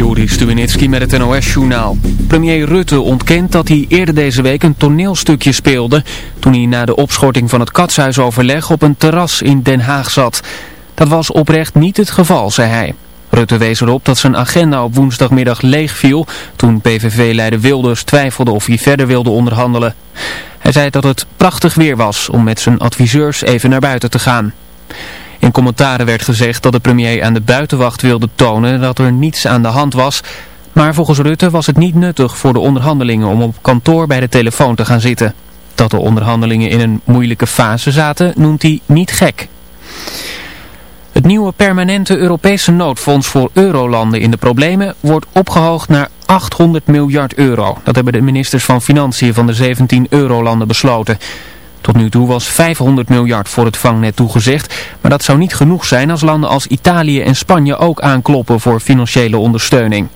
Joris Stubenitski met het NOS-journaal. Premier Rutte ontkent dat hij eerder deze week een toneelstukje speelde... toen hij na de opschorting van het katshuisoverleg op een terras in Den Haag zat. Dat was oprecht niet het geval, zei hij. Rutte wees erop dat zijn agenda op woensdagmiddag leeg viel... toen PVV-leider Wilders twijfelde of hij verder wilde onderhandelen. Hij zei dat het prachtig weer was om met zijn adviseurs even naar buiten te gaan. In commentaren werd gezegd dat de premier aan de buitenwacht wilde tonen dat er niets aan de hand was. Maar volgens Rutte was het niet nuttig voor de onderhandelingen om op kantoor bij de telefoon te gaan zitten. Dat de onderhandelingen in een moeilijke fase zaten noemt hij niet gek. Het nieuwe permanente Europese noodfonds voor eurolanden in de problemen wordt opgehoogd naar 800 miljard euro. Dat hebben de ministers van Financiën van de 17 eurolanden besloten. Tot nu toe was 500 miljard voor het vangnet toegezegd, maar dat zou niet genoeg zijn als landen als Italië en Spanje ook aankloppen voor financiële ondersteuning.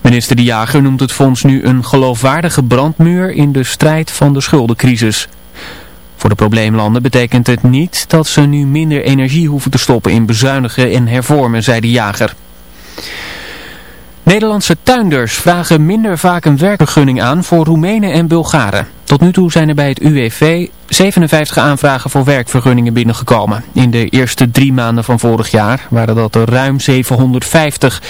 Minister De Jager noemt het fonds nu een geloofwaardige brandmuur in de strijd van de schuldencrisis. Voor de probleemlanden betekent het niet dat ze nu minder energie hoeven te stoppen in bezuinigen en hervormen, zei De Jager. Nederlandse tuinders vragen minder vaak een werkvergunning aan voor Roemenen en Bulgaren. Tot nu toe zijn er bij het UWV 57 aanvragen voor werkvergunningen binnengekomen. In de eerste drie maanden van vorig jaar waren dat er ruim 750.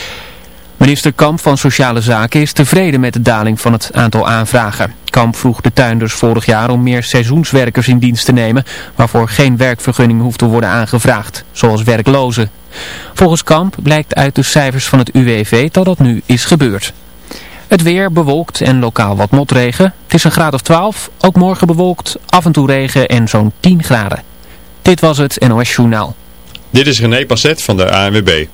Minister Kamp van Sociale Zaken is tevreden met de daling van het aantal aanvragen. Kamp vroeg de tuinders vorig jaar om meer seizoenswerkers in dienst te nemen, waarvoor geen werkvergunning hoeft te worden aangevraagd, zoals werklozen. Volgens Kamp blijkt uit de cijfers van het UWV dat dat nu is gebeurd. Het weer bewolkt en lokaal wat motregen. Het is een graad of 12, ook morgen bewolkt, af en toe regen en zo'n 10 graden. Dit was het NOS Journaal. Dit is René Passet van de ANWB.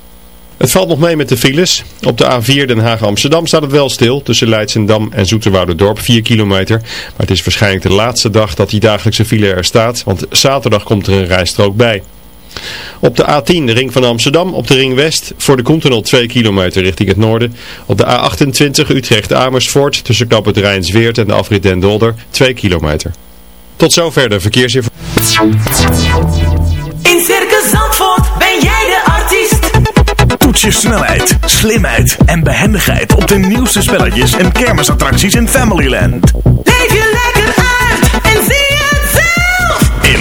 Het valt nog mee met de files. Op de A4 Den Haag-Amsterdam staat het wel stil tussen Leidsendam en Zoeterwouderdorp 4 kilometer. Maar het is waarschijnlijk de laatste dag dat die dagelijkse file er staat, want zaterdag komt er een rijstrook bij. Op de A10, de ring van Amsterdam, op de ring West, voor de Continental 2 kilometer richting het noorden. Op de A28 Utrecht-Amersfoort, tussen knap het Rijnsweert en de afrit Den Dolder, 2 kilometer. Tot zover de verkeersinformatie. In Circus Zandvoort ben jij de artiest. Toets je snelheid, slimheid en behendigheid op de nieuwste spelletjes en kermisattracties in Familyland. Leef je lekker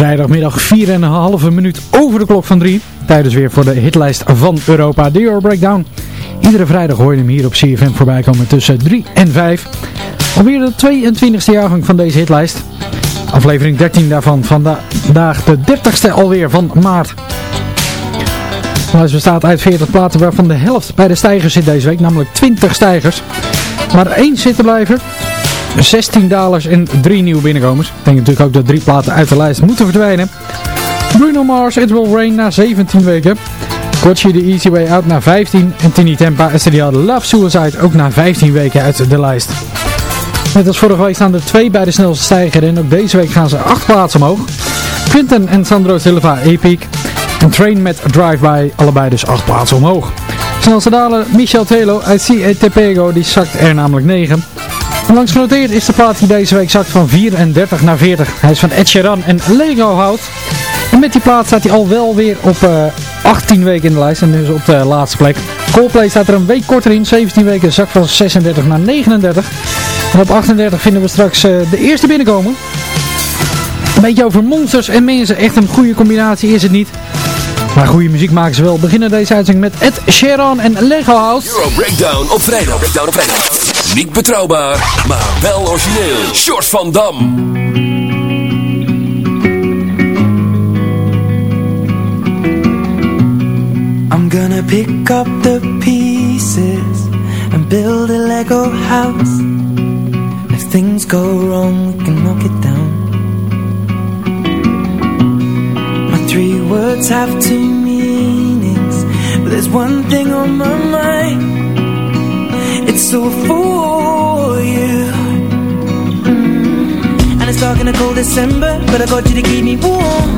Vrijdagmiddag 4,5 minuut over de klok van 3. Tijdens weer voor de hitlijst van Europa, de Euro Breakdown. Iedere vrijdag hoor je hem hier op CFM voorbij komen tussen 3 en 5. Alweer de 22e jaargang van deze hitlijst. Aflevering 13 daarvan vandaag de 30ste alweer van maart. De lijst bestaat uit 40 platen waarvan de helft bij de stijgers zit deze week, namelijk 20 stijgers. Maar één zittenblijver 16 dalers en 3 nieuwe binnenkomers. Ik denk natuurlijk ook dat drie platen uit de lijst moeten verdwijnen. Bruno Mars, It Will Rain na 17 weken. Gotchi The Easy Way Out naar 15 en Tini Tempa Estadio Love Suicide ook na 15 weken uit de lijst. Net als vorige week staan er twee bij de snelste stijger en ook deze week gaan ze acht plaatsen omhoog. Quinten en Sandro Silva Epic en Train met Drive-By allebei dus acht plaatsen omhoog. Snelste dalen Michel Telo uit C.E. die zakt er namelijk 9. En langs genoteerd is de plaat die deze week zakt van 34 naar 40. Hij is van Ed Sheeran en Lego Hout. En met die plaat staat hij al wel weer op 18 eh, weken in de lijst en dus op de laatste plek. Coldplay staat er een week korter in, 17 weken zak van 36 naar 39. En op 38 vinden we straks uh, de eerste binnenkomen. Een beetje over monsters en mensen, echt een goede combinatie is het niet. Maar goede muziek maken ze wel. We beginnen deze uitzending met Ed Sheeran en Lego House. Euro Breakdown op vrijdag. Breakdown op vrijdag. Niet betrouwbaar, maar wel origineel. Short van Dam. I'm gonna pick up the pieces and build a Lego house. If things go wrong, we can knock it down. My three words have two meanings, but there's one thing on my mind. All for you. And it's dark in a cold December, but I got you to keep me warm.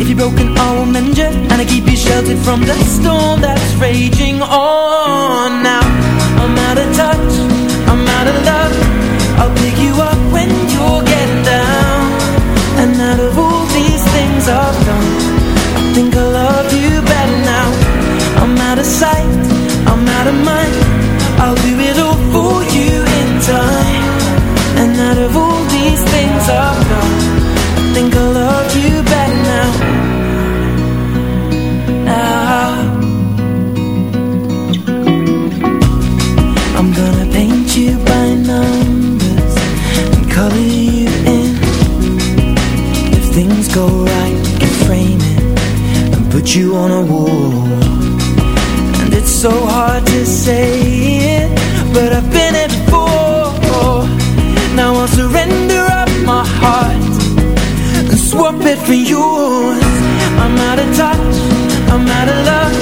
If you're broken, I will mend you, and I keep you sheltered from the storm that's raging on. Now I'm out of touch, I'm out of love. I'll pick you up when you're getting down. And out of all these things I've done, I think I love of sight. I'm out of mind. I'll do it all for you in time. And out of all these things I've done I think I love you better now. Now. I'm gonna paint you by numbers And color you in. If things go right, we can frame it And put you on a wall so hard to say it But I've been it before. Now I'll surrender up my heart And swap it for yours. I'm out of touch, I'm out of love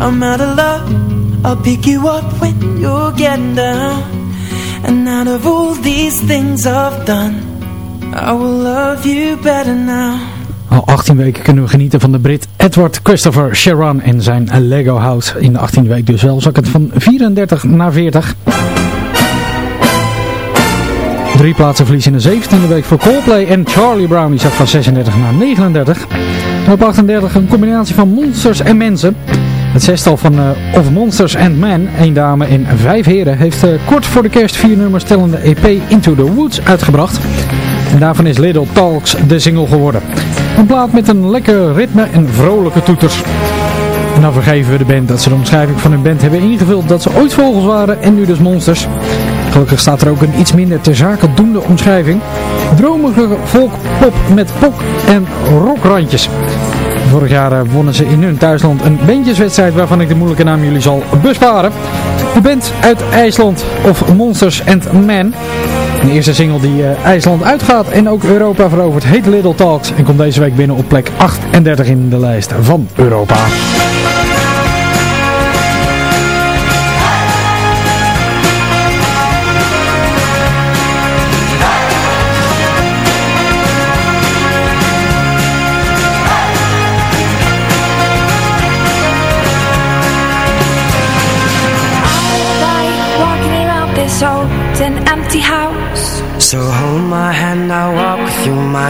I'm out of love I'll pick you up when you're getting down And out of all these things I've done I will love you better now Al 18 weken kunnen we genieten van de Brit Edward Christopher Sharon en zijn Lego House. In de 18e week dus wel zak het van 34 naar 40. Drie plaatsen verlies in de 17e week voor Coldplay en Charlie Brown. Die zak van 36 naar 39. En op 38 een combinatie van monsters en mensen. Het zestal van uh, Of Monsters and Men, één dame en vijf heren, heeft uh, kort voor de kerst vier nummers tellende EP Into the Woods uitgebracht. En daarvan is Little Talks de single geworden. Een plaat met een lekker ritme en vrolijke toeters. En dan vergeven we de band dat ze de omschrijving van hun band hebben ingevuld dat ze ooit vogels waren en nu dus monsters. Gelukkig staat er ook een iets minder ter zake doende omschrijving. Dromige volkpop met pop en rockrandjes. Vorig jaar eh, wonnen ze in hun thuisland een bandjeswedstrijd waarvan ik de moeilijke naam jullie zal besparen. De band uit IJsland of Monsters and Men. De eerste single die uh, IJsland uitgaat en ook Europa verovert heet Little Talks. En komt deze week binnen op plek 38 in de lijst van Europa.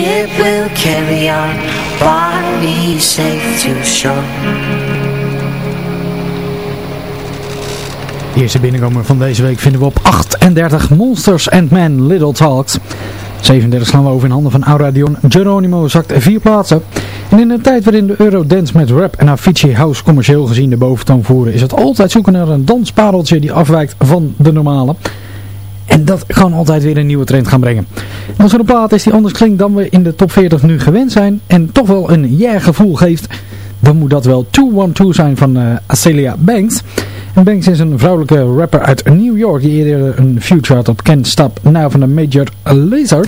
ship will carry safe to shore. De eerste binnenkomer van deze week vinden we op 38 Monsters and Men Little Talks. 37 slaan we over in handen van Aura Dion. Geronimo zakt vier plaatsen. En in een tijd waarin de Eurodance met rap en Avicii House commercieel gezien de boventoon voeren, is het altijd zoeken naar een danspareltje die afwijkt van de normale. En dat kan altijd weer een nieuwe trend gaan brengen. En als er een plaat is die anders klinkt dan we in de top 40 nu gewend zijn en toch wel een yeah gevoel geeft, dan moet dat wel 212 zijn van uh, Acelia Banks. En Banks is een vrouwelijke rapper uit New York die eerder een future had op Can't Stop Now van de Major Lazer.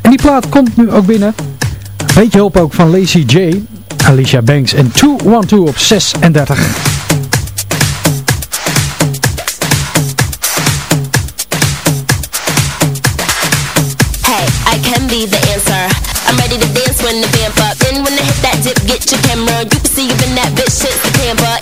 En die plaat komt nu ook binnen. Beetje hulp ook van Lacey J, Alicia Banks en 212 op 36. Your camera. You can see you in that bitch shit's the camper.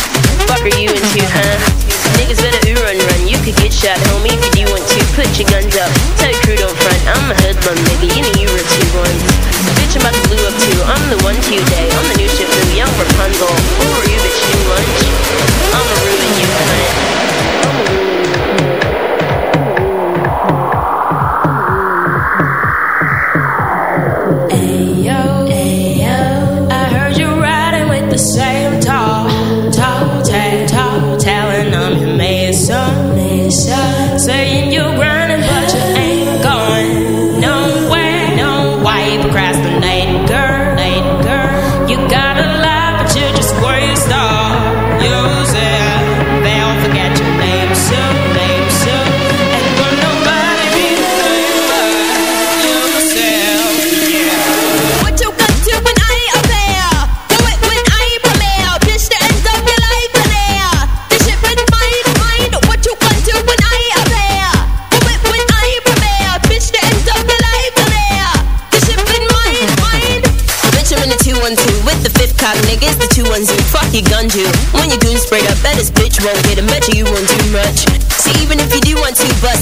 Fuck are you into, huh? Niggas better ooh run run. You could get shot, homie, if you want to. Put your guns up. Tell your crew don't front. I'm a hoodlum, nigga. You know you were two ones. Bitch, I'm about to blue up too. I'm the one today. I'm the new ship blue, young Rapunzel. Who are you, bitch? New lunch? I'ma ruin you, cunt.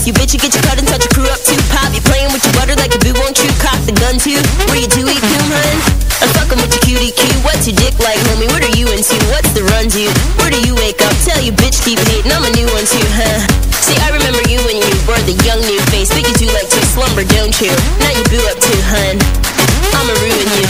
You bitch, you get your cut and touch your crew up too. Pop, you playing with your butter like a boo, won't you? Cock the gun too. Where you do eat coon, hun? I'm fucking with your cutie Q. What's your dick like, homie? What are you into? What's the run, dude? Where do you wake up? Tell your bitch keep hating. I'm a new one too, huh? See, I remember you when you were the young new face. Think you do like to slumber, don't you? Now you boo up too, hun. I'ma ruin you,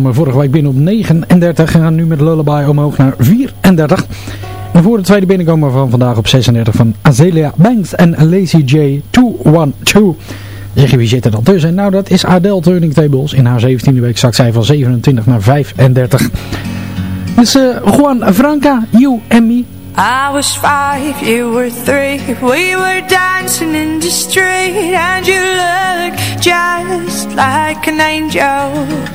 kwamen vorige week binnen op 39 en gaan nu met Lullaby omhoog naar 34. En voor de tweede binnenkomer van vandaag op 36 van Azealia Banks en Lazy J 212. Zeg je wie zit er dan tussen? Nou dat is Adele Turning Tables. In haar 17e week zakt zij van 27 naar 35. Dus uh, Juan Franca, You and Me. I was five, you were three We were dancing in the street And you looked just like an angel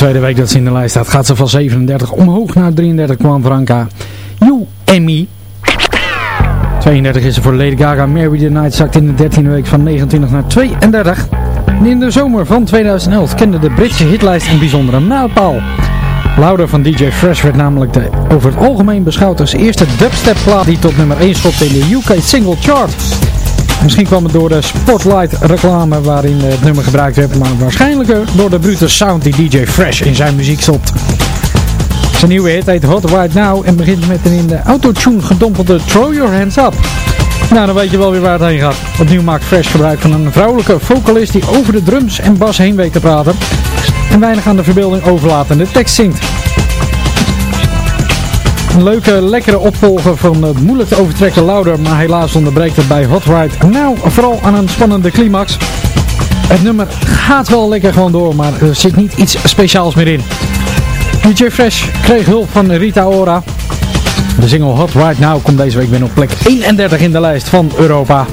tweede week dat ze in de lijst staat gaat ze van 37 omhoog naar 33 kwam Franca. You Me. 32 is ze voor Lady Gaga. Mary the Night zakt in de 13e week van 29 naar 32. En in de zomer van 2011 kende de Britse hitlijst een bijzondere mijlpaal. Louder van DJ Fresh werd namelijk de, over het algemeen beschouwd als eerste dubstep plaat die tot nummer 1 stopte in de UK Single Chart. Misschien kwam het door de Spotlight reclame waarin het nummer gebruikt werd, maar waarschijnlijk door de brute sound die DJ Fresh in zijn muziek stopt. Zijn nieuwe hit heet Hot Right Now en begint met een in de autotune gedompelde Throw Your Hands Up. Nou, dan weet je wel weer waar het heen gaat. Opnieuw maakt Fresh gebruik van een vrouwelijke vocalist die over de drums en bas heen weet te praten. En weinig aan de verbeelding overlatende tekst zingt. Een leuke, lekkere opvolger van het moeilijk te overtrekken Louder, maar helaas onderbreekt het bij Hot Ride nou vooral aan een spannende climax. Het nummer gaat wel lekker gewoon door, maar er zit niet iets speciaals meer in. DJ Fresh kreeg hulp van Rita Ora. De single Hot Right Now komt deze week binnen op plek 31 in de lijst van Europa.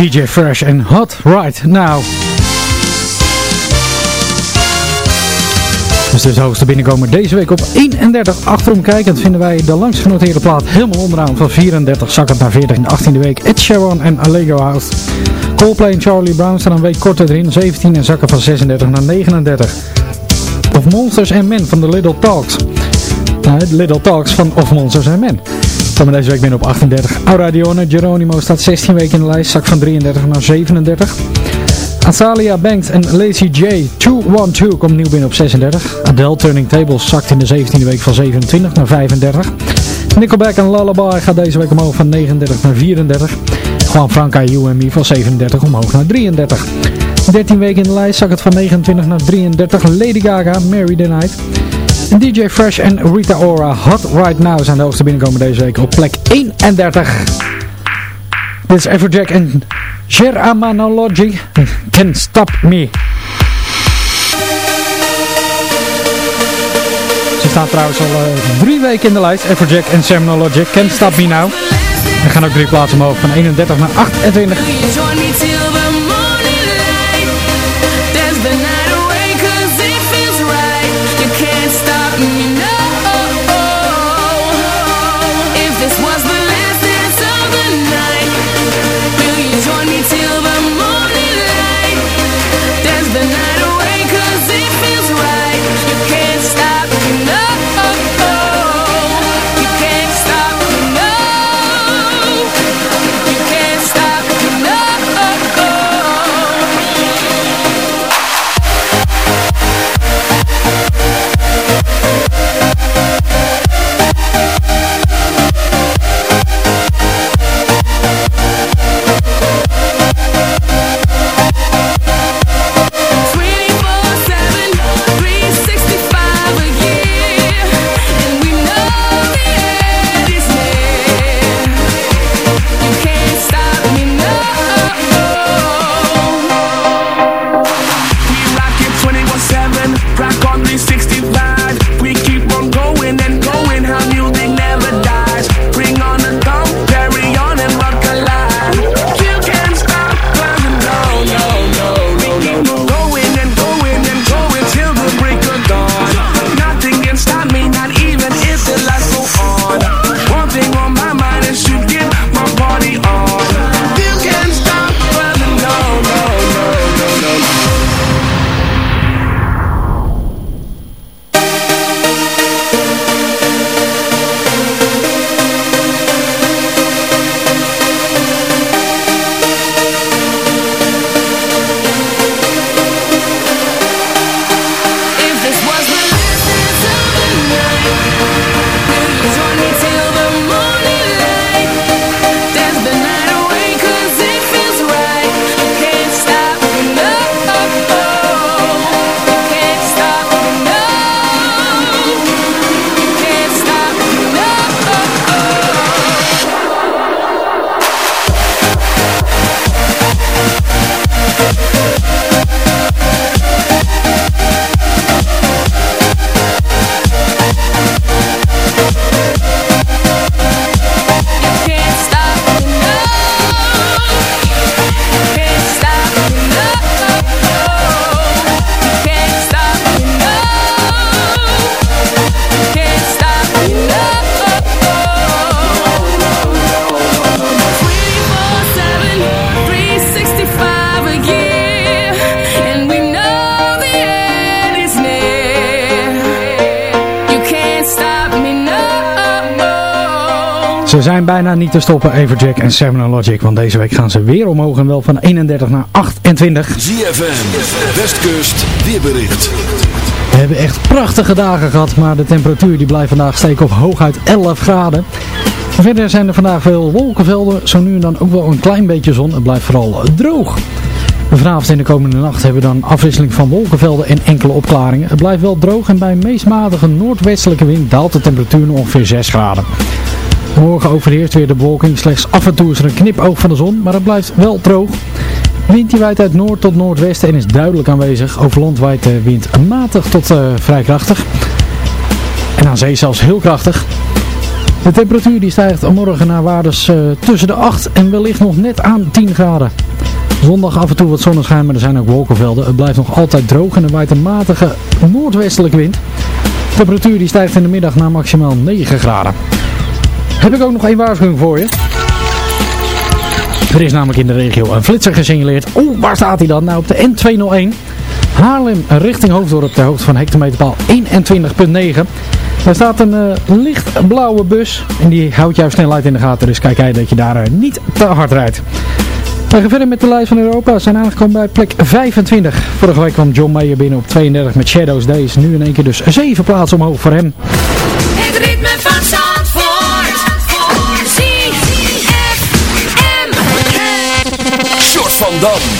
DJ Fresh en Hot Right Now. Dus de hoogste binnenkomen deze week op 31. Achterom kijkend vinden wij de langst genoteerde plaat helemaal onderaan van 34. Zakkend naar 40 in de 18e week. Ed Sheeran en Allego House. Coldplay en Charlie Brown staan een week korter erin. 17 en zakken van 36 naar 39. Of Monsters and Men van The Little Talks. Nou, de Little Talks van Of Monsters and Men. Komen deze week binnen op 38. Auradione Geronimo staat 16 weken in de lijst. Zak van 33 naar 37. Azalia Banks en Lazy J 212 komt nieuw binnen op 36. Adele Turning Tables zakt in de 17e week van 27 naar 35. Nickelback en Lullaby gaat deze week omhoog van 39 naar 34. Juan Franca Me van 37 omhoog naar 33. 13 weken in de lijst zak het van 29 naar 33. Lady Gaga, Mary the Night. DJ Fresh en Rita Ora, Hot Right Now zijn de hoogste binnenkomen deze week op plek 31. Dit is Everjack en Geramanology. Can't Stop Me. Ze staan trouwens al eh, drie weken in de lijst. Everjack en Sermonologic. Can't Stop Me Now. Er gaan ook drie plaatsen omhoog van 31 naar 28. Niet te stoppen, Everjack en Seminole Logic. Want deze week gaan ze weer omhoog en wel van 31 naar 28. ZFM, Westkust, weerbericht. We hebben echt prachtige dagen gehad, maar de temperatuur die blijft vandaag steken op hooguit 11 graden. Verder zijn er vandaag veel wolkenvelden, zo nu en dan ook wel een klein beetje zon. Het blijft vooral droog. Vanavond en de komende nacht hebben we dan afwisseling van wolkenvelden en enkele opklaringen. Het blijft wel droog en bij een meest matige noordwestelijke wind daalt de temperatuur naar ongeveer 6 graden. Morgen overheerst weer de bewolking, slechts af en toe is er een knipoog van de zon, maar het blijft wel droog. Wind die waait uit noord tot noordwesten en is duidelijk aanwezig. Over land waait de wind matig tot eh, vrij krachtig. En aan zee zelfs heel krachtig. De temperatuur die stijgt morgen naar waardes eh, tussen de 8 en wellicht nog net aan 10 graden. Zondag af en toe wat zonneschijn, maar er zijn ook wolkenvelden. Het blijft nog altijd droog en er waait een matige noordwestelijke wind. De temperatuur die stijgt in de middag naar maximaal 9 graden. Heb ik ook nog één waarschuwing voor je. Er is namelijk in de regio een flitser gesignaleerd. Oeh, waar staat hij dan? Nou, op de N201. Haarlem richting Hoofddorp ter hoogte van hectometerpaal 21.9. Daar staat een eh, lichtblauwe bus en die houdt jouw snelheid in de gaten. Dus kijk jij dat je daar eh, niet te hard rijdt. We gaan verder met de lijst van Europa. We zijn aangekomen bij plek 25. Vorige week kwam John Mayer binnen op 32 met Shadows Days. Nu in één keer dus 7 plaatsen omhoog voor hem. Het ritme van van Dam.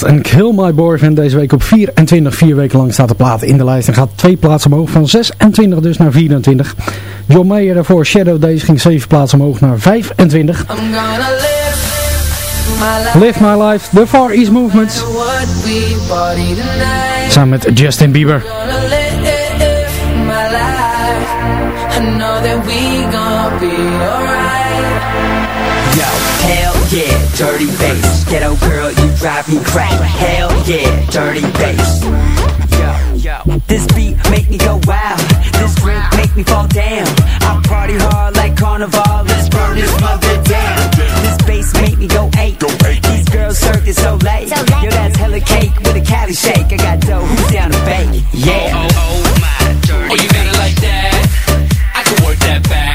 And Kill My Boyfriend. Deze week op 24, vier weken lang staat de plaat in de lijst. En gaat twee plaatsen omhoog van 26 dus naar 24. John Mayer daarvoor Shadow Days ging 7 plaatsen omhoog naar 25. I'm gonna live my life. The Far East Movement. Samen met Justin Bieber. I know that we gonna be dirty bass. Ghetto girl, you drive me crazy. Hell yeah, dirty bass. Yo, yo, this beat make me go wild. This drink make me fall down. I party hard like carnival. Let's burn this mother down. This bass make me go eight. These girls served it so late. Yo, that's hella cake with a Cali shake. I got dough, who's down to bake? Yeah. Oh, oh, my dirty. Oh, you got it like that? I can work that back.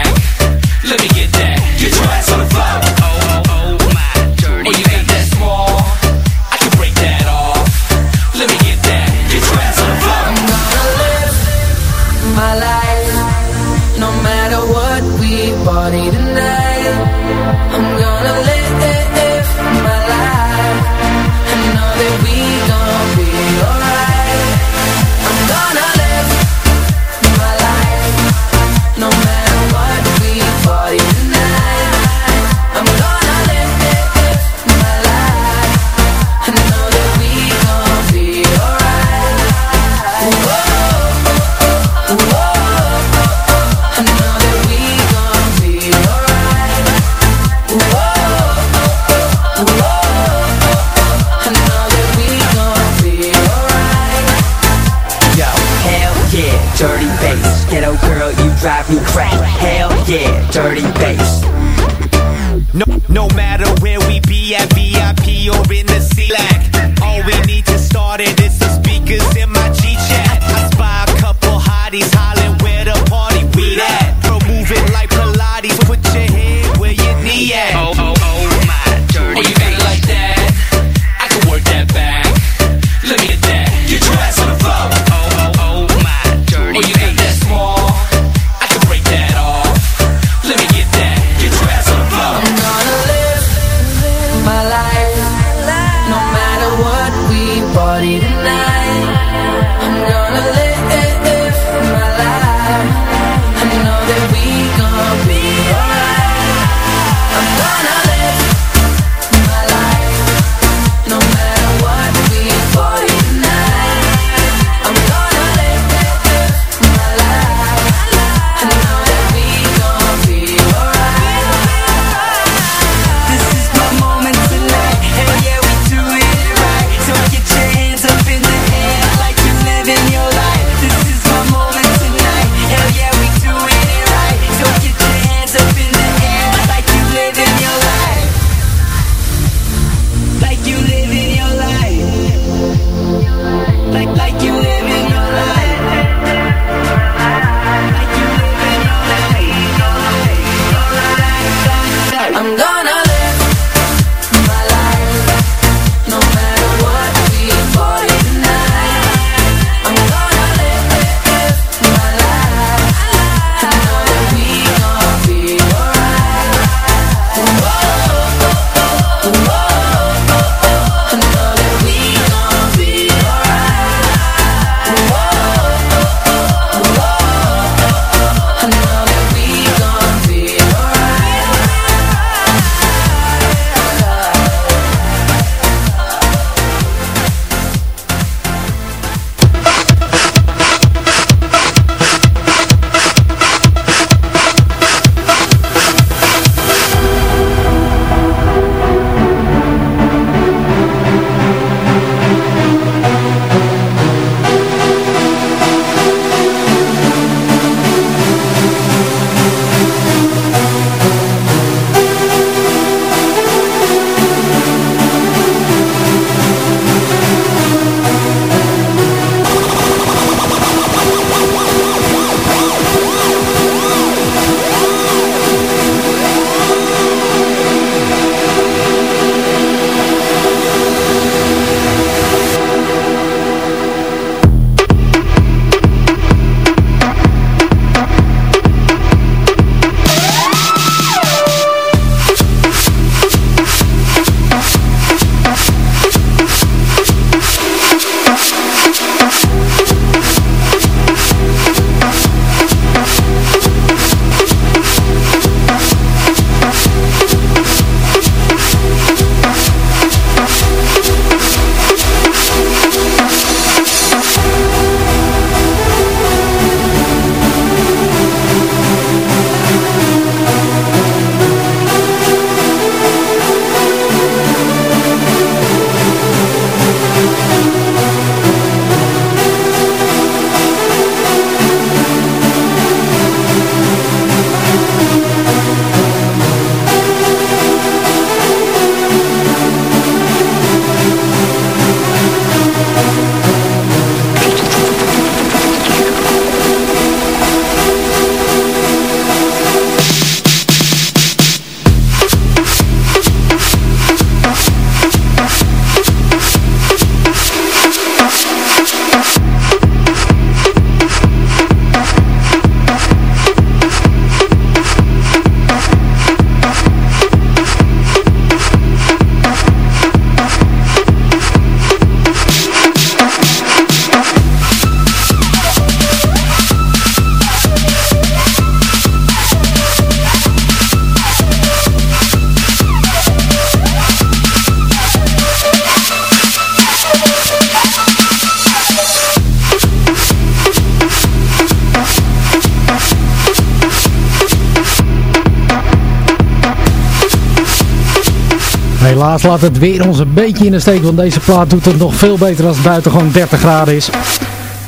Laat het weer ons een beetje in de steek, want deze plaat doet het nog veel beter als het buiten gewoon 30 graden is.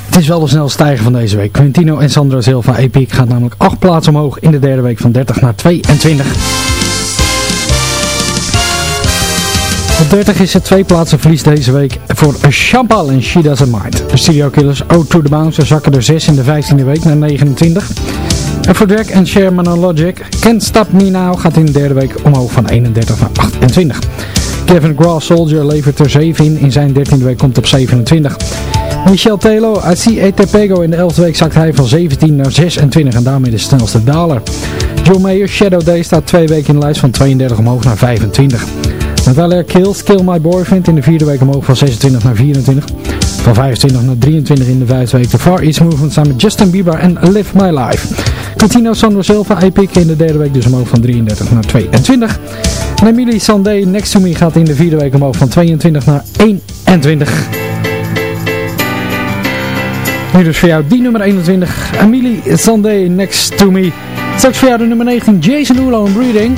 Het is wel de snel stijgen van deze week. Quintino en Sandro Silva Epic gaat namelijk 8 plaatsen omhoog in de derde week van 30 naar 22. Op 30 is het twee plaatsen verlies deze week voor Champal en She Doesn't Mind. De Studio Killers O to the Bounce zakken er 6 in de 15e week naar 29. En voor Drake en Sherman Logic, Can't Stop Me Now gaat in de derde week omhoog van 31 naar 28. Kevin Grass Soldier levert er 7 in, in zijn 13e week komt op 27. Michel Telo, I See Etepego in de 11e week zakt hij van 17 naar 26 en daarmee de snelste daler. John Mayer, Shadow Day staat twee weken in de lijst van 32 omhoog naar 25. Natalia Kills, Kill My Boyfriend in de vierde week omhoog van 26 naar 24. Van 25 naar 23 in de vijfde week de Far East Movement samen met Justin Bieber en Live My Life. Contino Sandro Silva, Epic in de derde week dus omhoog van 33 naar 22. En Emily Sandé, Next To Me gaat in de vierde week omhoog van 22 naar 21. Nu dus voor jou die nummer 21, Emily Sandé, Next To Me. Straks voor jou de nummer 19, Jason Derulo en Breeding.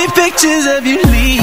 many pictures of you leaving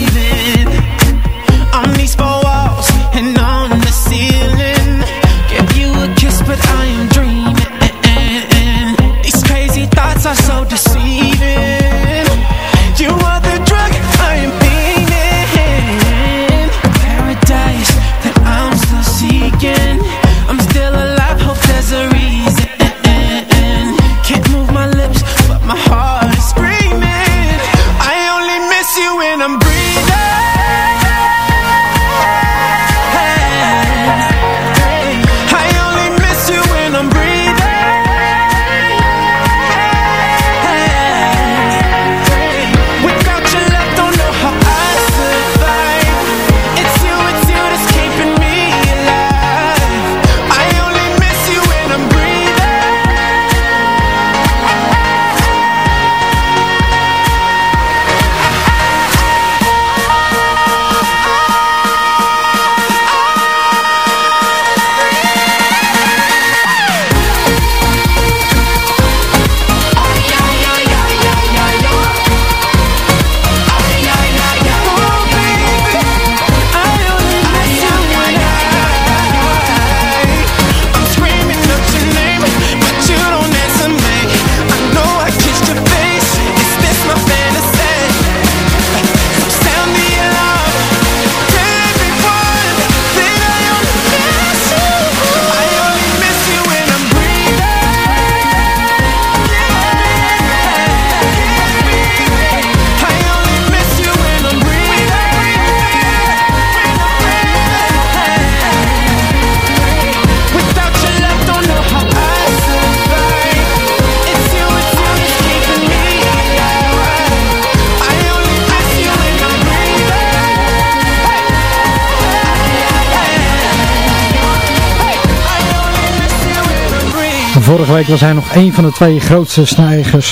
Vorige week was hij nog een van de twee grootste snijgers,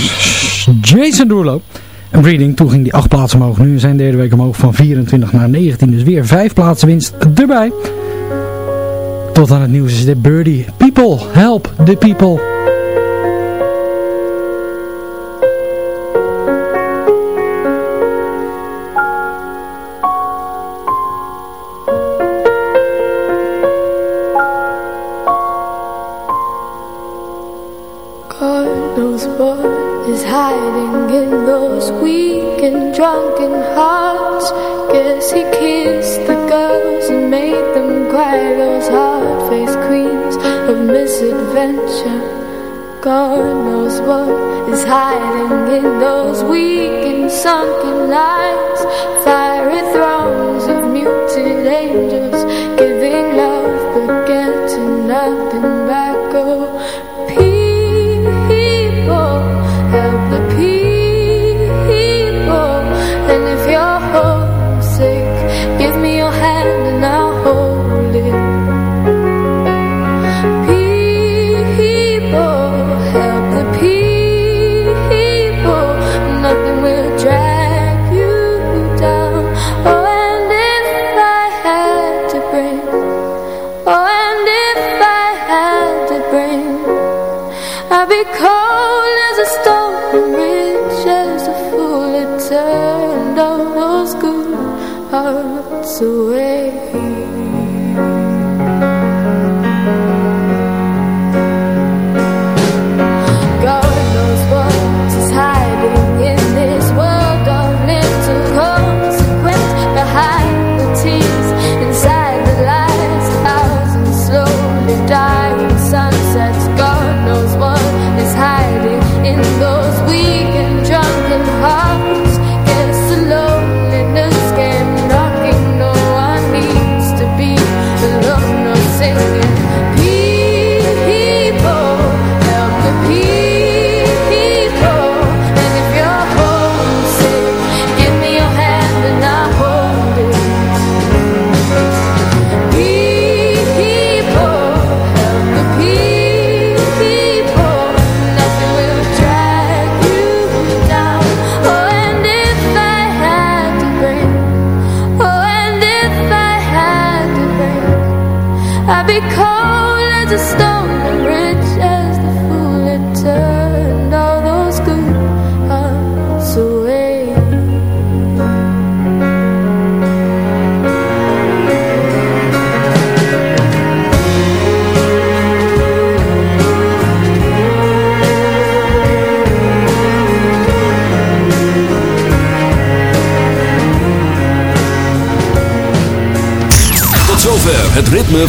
Jason Derulo. En Breeding, toen ging die acht plaatsen omhoog. Nu zijn derde week omhoog van 24 naar 19. Dus weer vijf plaatsen winst erbij. Tot aan het nieuws is dit Birdie. People, help the people. God knows what is hiding in those weak and sunken eyes. Fiery thrones of muted angels. So.